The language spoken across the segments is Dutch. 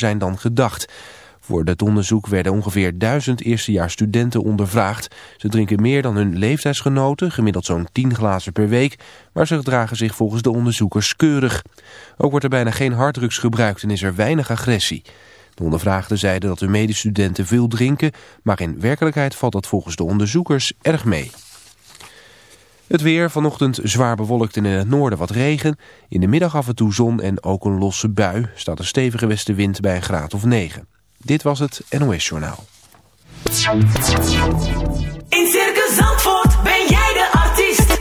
zijn dan gedacht. Voor het onderzoek werden ongeveer duizend eerstejaarsstudenten ondervraagd. Ze drinken meer dan hun leeftijdsgenoten, gemiddeld zo'n 10 glazen per week, maar ze gedragen zich volgens de onderzoekers keurig. Ook wordt er bijna geen harddrugs gebruikt en is er weinig agressie. De ondervraagden zeiden dat de medestudenten veel drinken, maar in werkelijkheid valt dat volgens de onderzoekers erg mee. Het weer, vanochtend zwaar bewolkt en in het noorden wat regen. In de middag af en toe zon en ook een losse bui. Staat een stevige westenwind bij een graad of 9. Dit was het NOS Journaal. In Circus Zandvoort ben jij de artiest.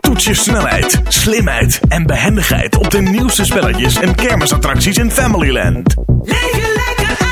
Toets je snelheid, slimheid en behendigheid op de nieuwste spelletjes en kermisattracties in Familyland. Leef je lekker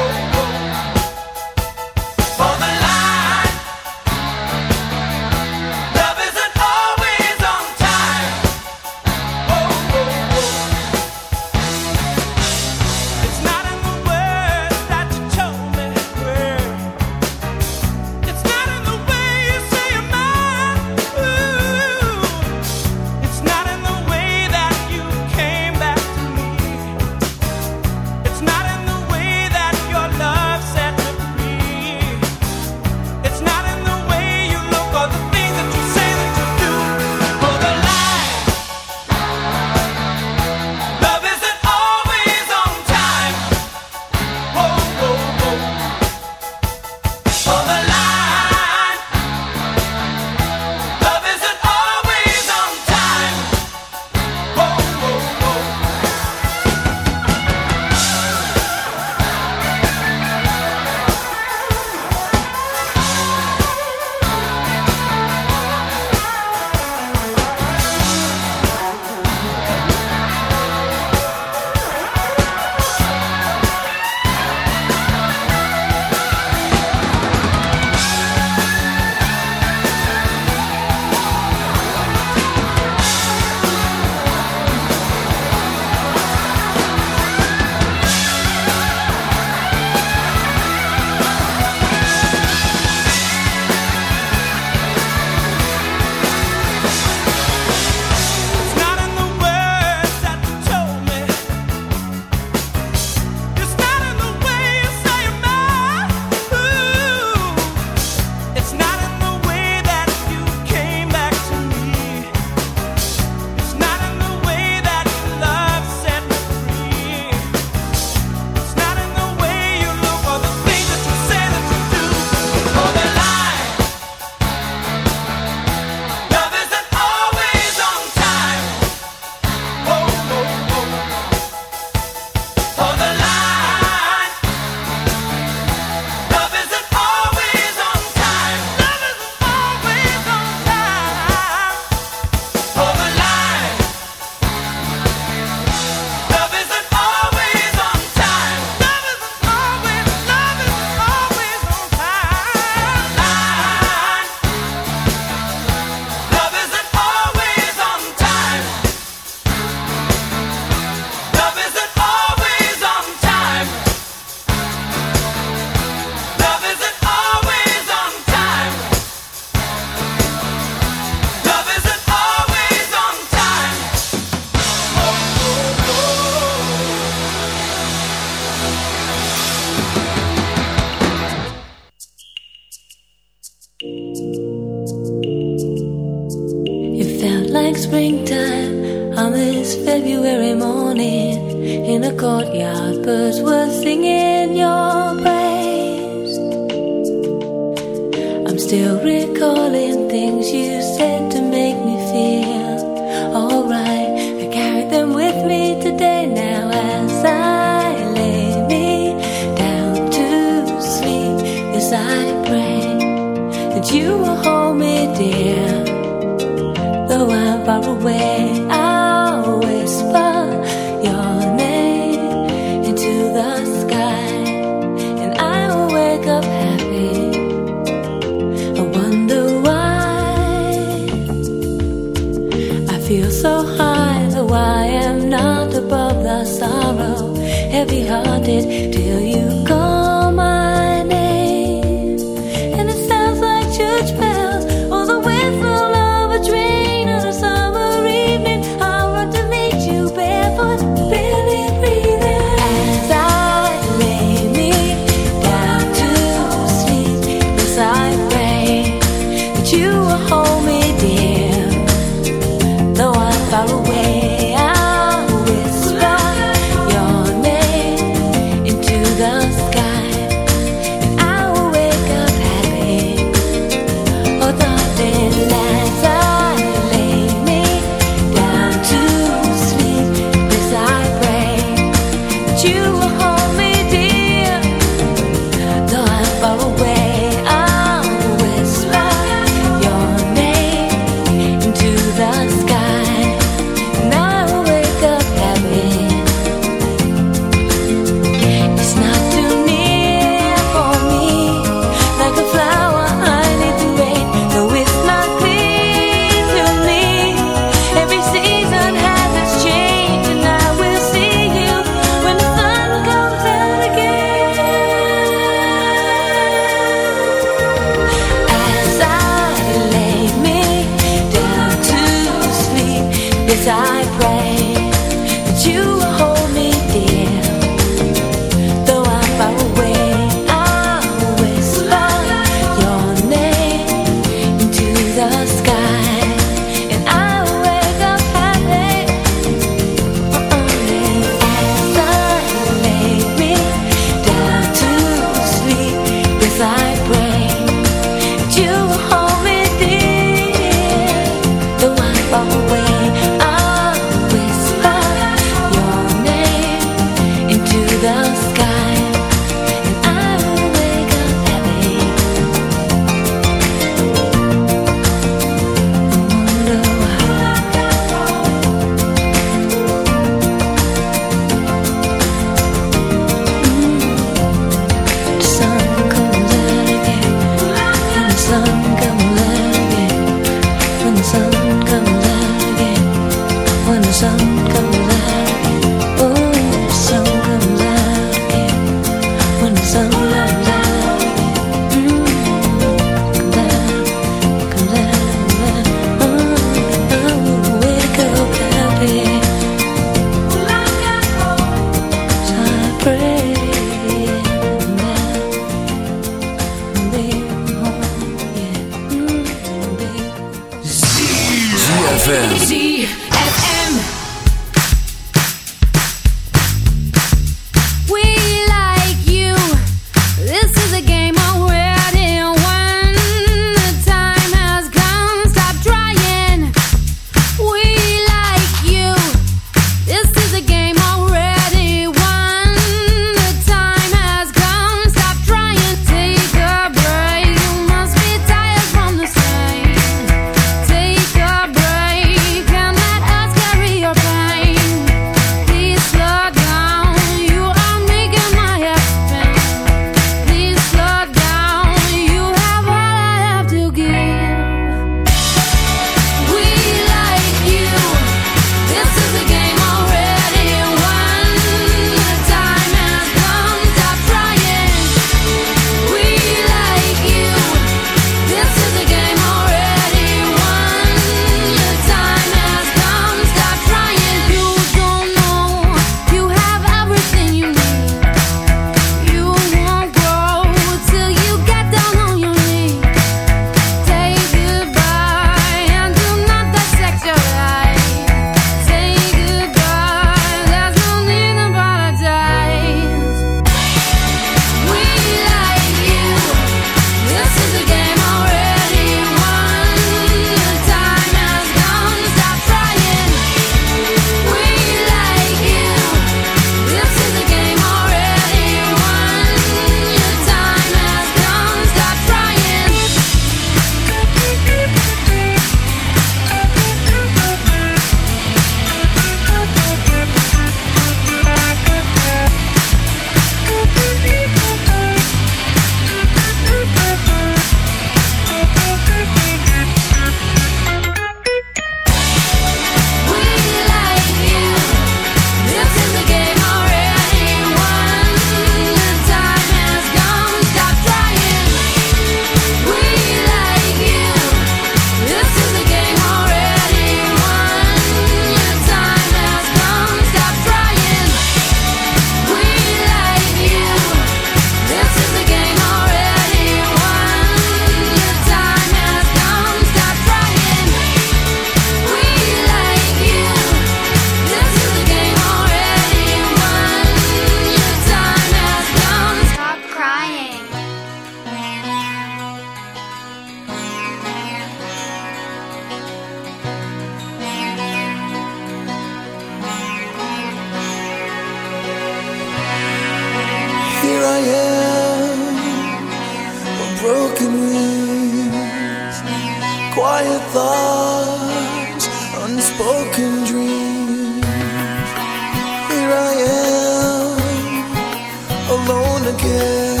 again.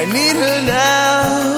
I need her now.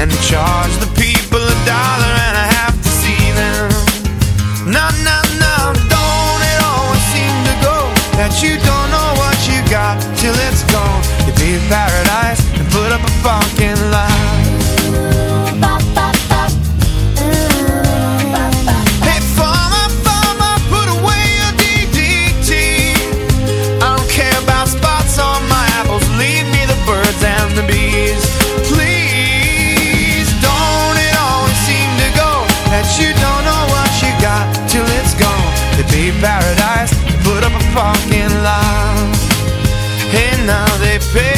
And charge the people a dollar and a half to see them. No, no, no, don't it always seem to go that you don't know what you got till it's gone. You pay paradise and put up a parking lot. fait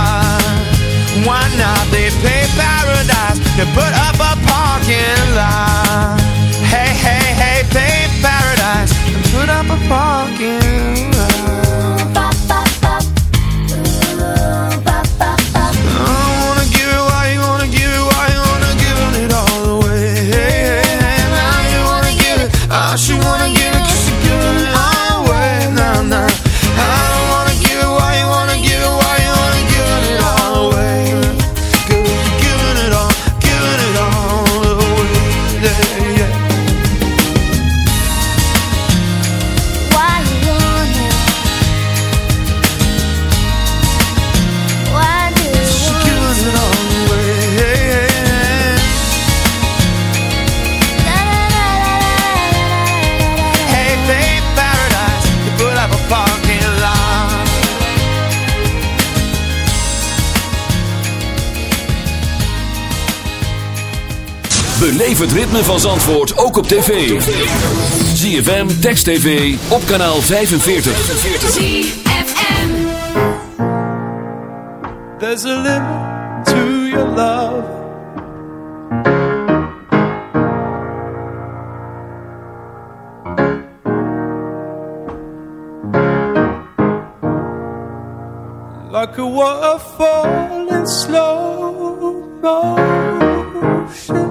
To put up a parking lot. Het ritme van Zandvoort ook op tv. ZFM, Text TV, op kanaal 45. ZFM. There's a limit to your love. Like a waterfall in slow motion.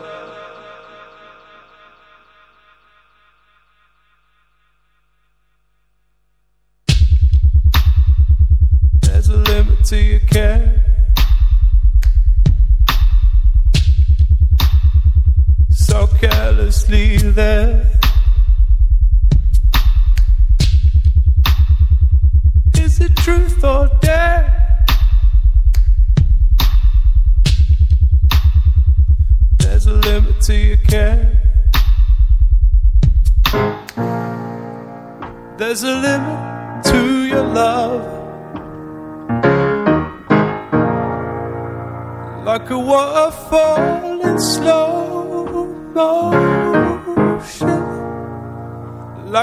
the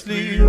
sleep.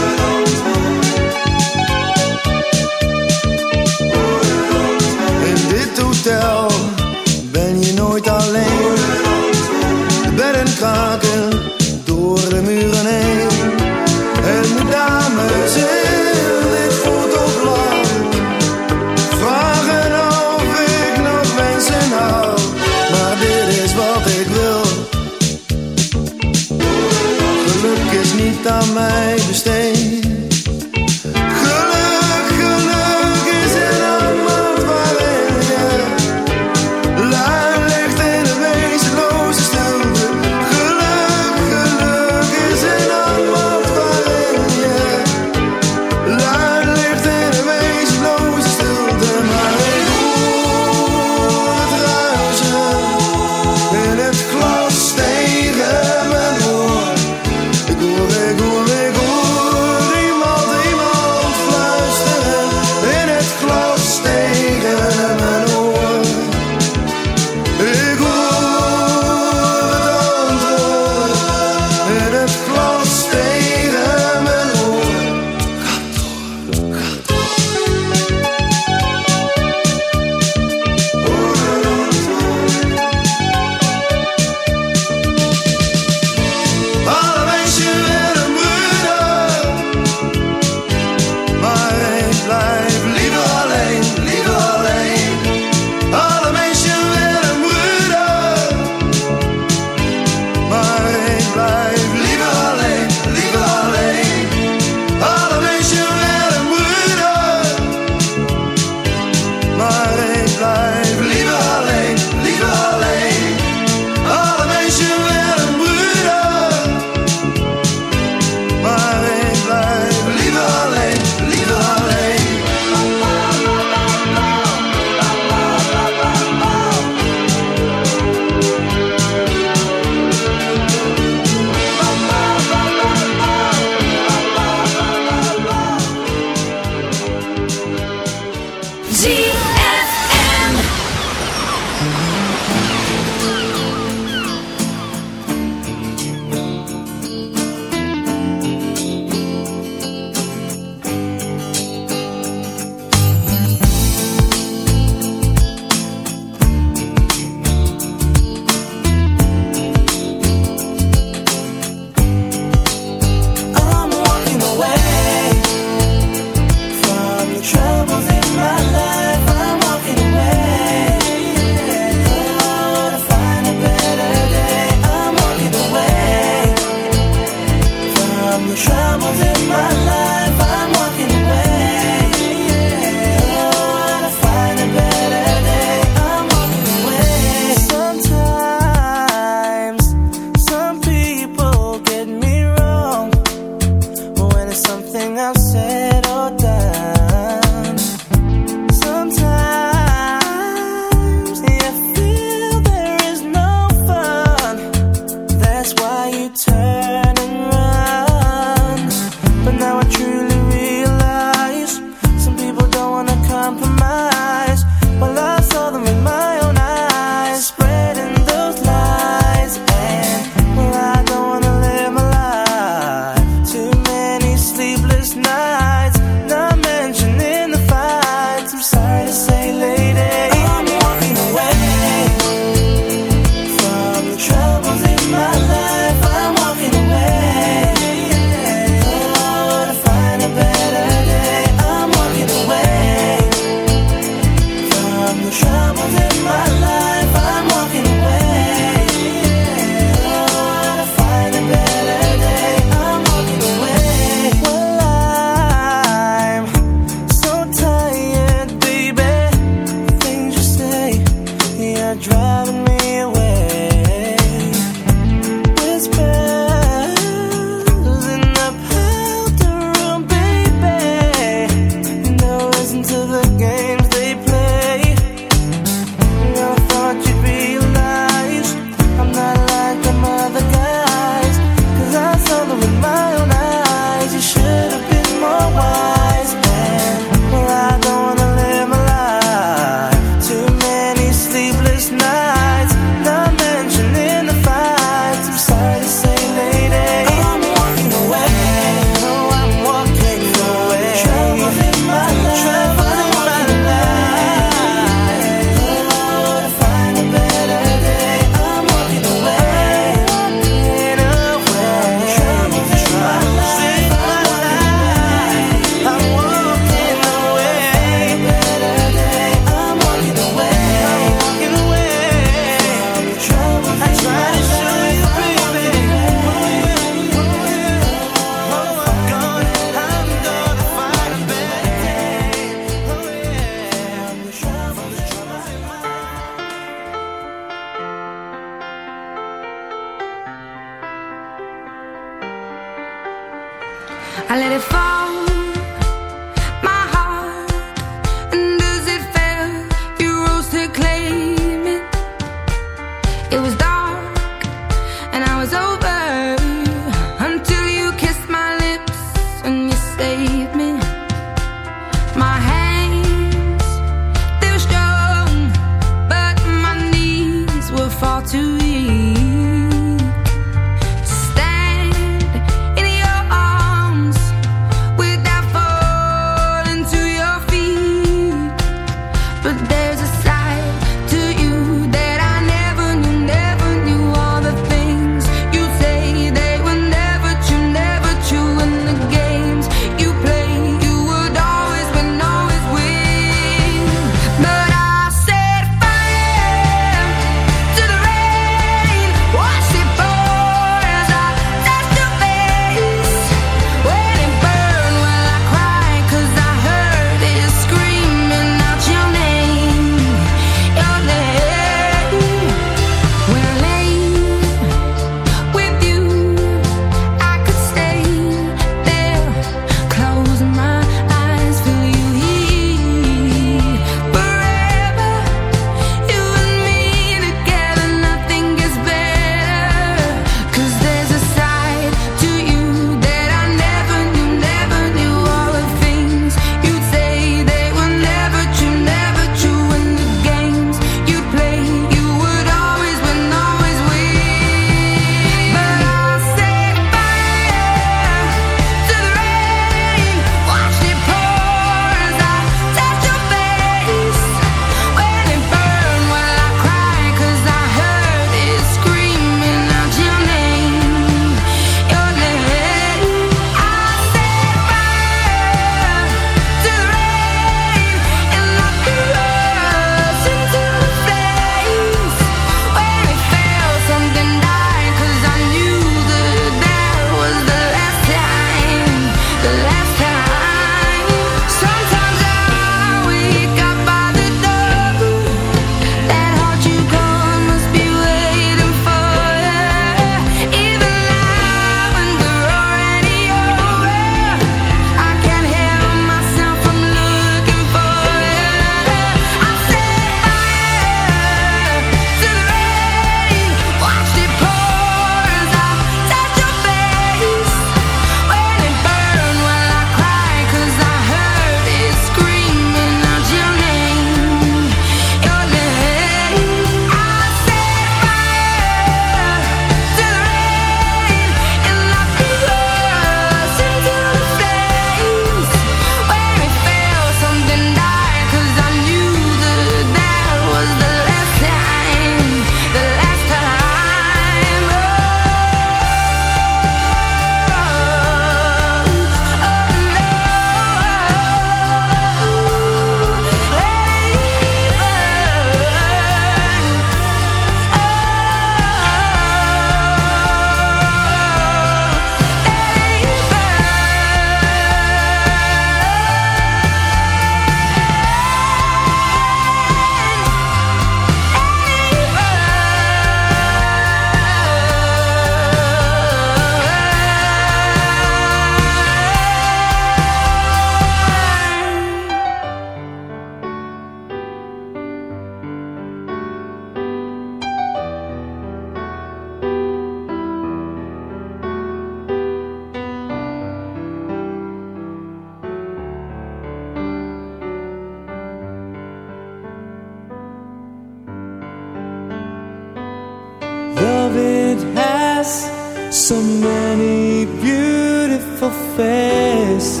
So many beautiful faces,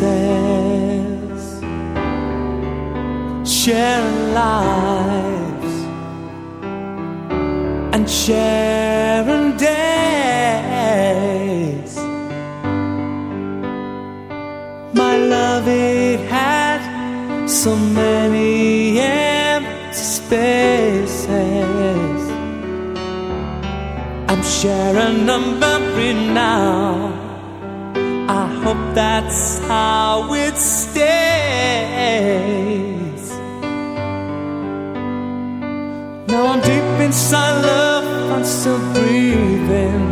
sharing lives and sharing days. My love, it had so many empty spaces. I'm sharing them now. I hope that's how it stays. Now I'm deep inside love, I'm still breathing.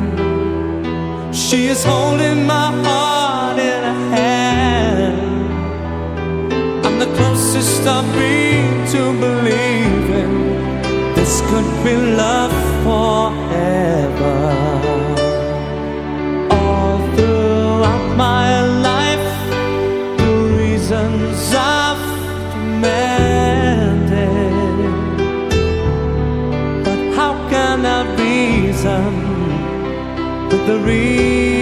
She is holding my heart in her hand. I'm the closest I've been to believing this could be love forever. The reason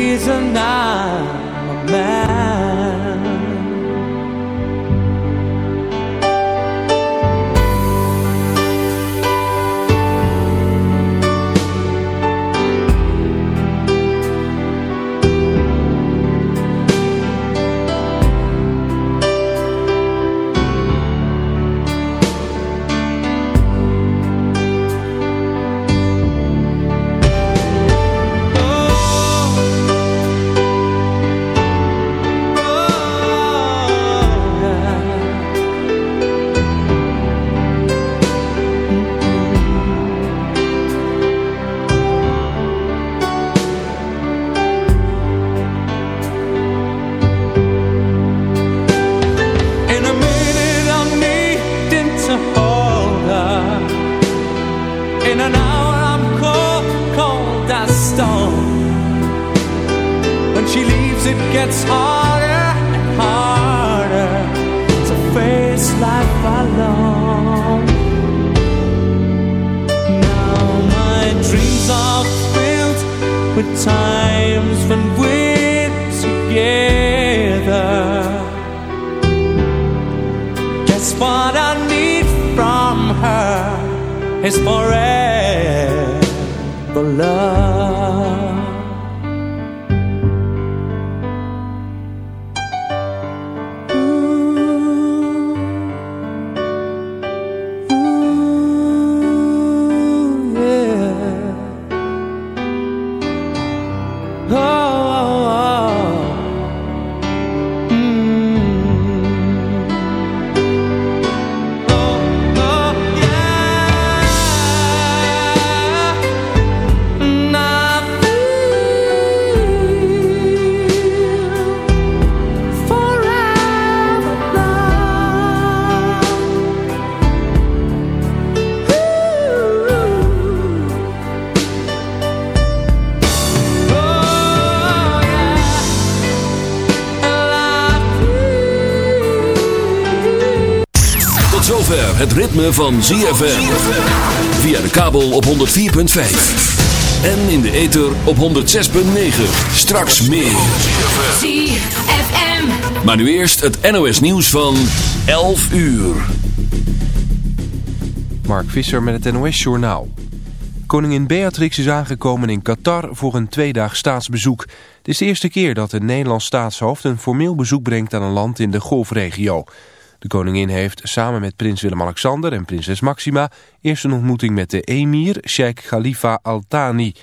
zover het ritme van ZFM. Via de kabel op 104.5. En in de ether op 106.9. Straks meer. ZFM. Maar nu eerst het NOS nieuws van 11 uur. Mark Visser met het NOS-journaal. Koningin Beatrix is aangekomen in Qatar voor een tweedaag staatsbezoek. Het is de eerste keer dat een Nederlands staatshoofd een formeel bezoek brengt aan een land in de golfregio. De koningin heeft samen met prins Willem-Alexander en prinses Maxima eerst een ontmoeting met de emir Sheikh Khalifa Al Thani.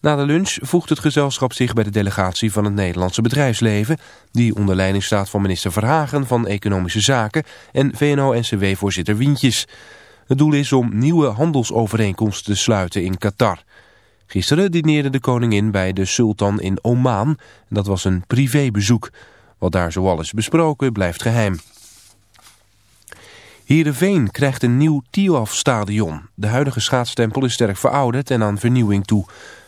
Na de lunch voegt het gezelschap zich bij de delegatie van het Nederlandse bedrijfsleven... die onder leiding staat van minister Verhagen van Economische Zaken en VNO-NCW-voorzitter Wientjes. Het doel is om nieuwe handelsovereenkomsten te sluiten in Qatar. Gisteren dineerde de koningin bij de sultan in Oman. Dat was een privébezoek. Wat daar zoal is besproken blijft geheim. Heerenveen krijgt een nieuw Tialf-stadion. De huidige schaatstempel is sterk verouderd en aan vernieuwing toe.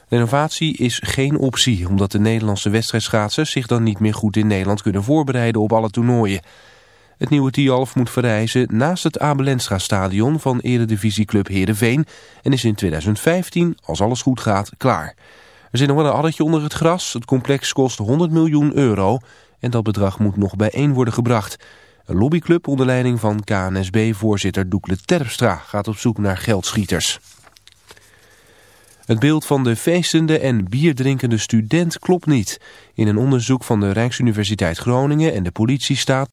Renovatie is geen optie, omdat de Nederlandse wedstrijdschaatsers zich dan niet meer goed in Nederland kunnen voorbereiden op alle toernooien. Het nieuwe Tialf moet verrijzen naast het Abelensra stadion van eredivisieclub Heerenveen en is in 2015, als alles goed gaat, klaar. Er zit nog wel een addertje onder het gras. Het complex kost 100 miljoen euro en dat bedrag moet nog bijeen worden gebracht. Een lobbyclub onder leiding van KNSB-voorzitter Doekle Terpstra gaat op zoek naar geldschieters. Het beeld van de feestende en bierdrinkende student klopt niet. In een onderzoek van de Rijksuniversiteit Groningen en de politie staat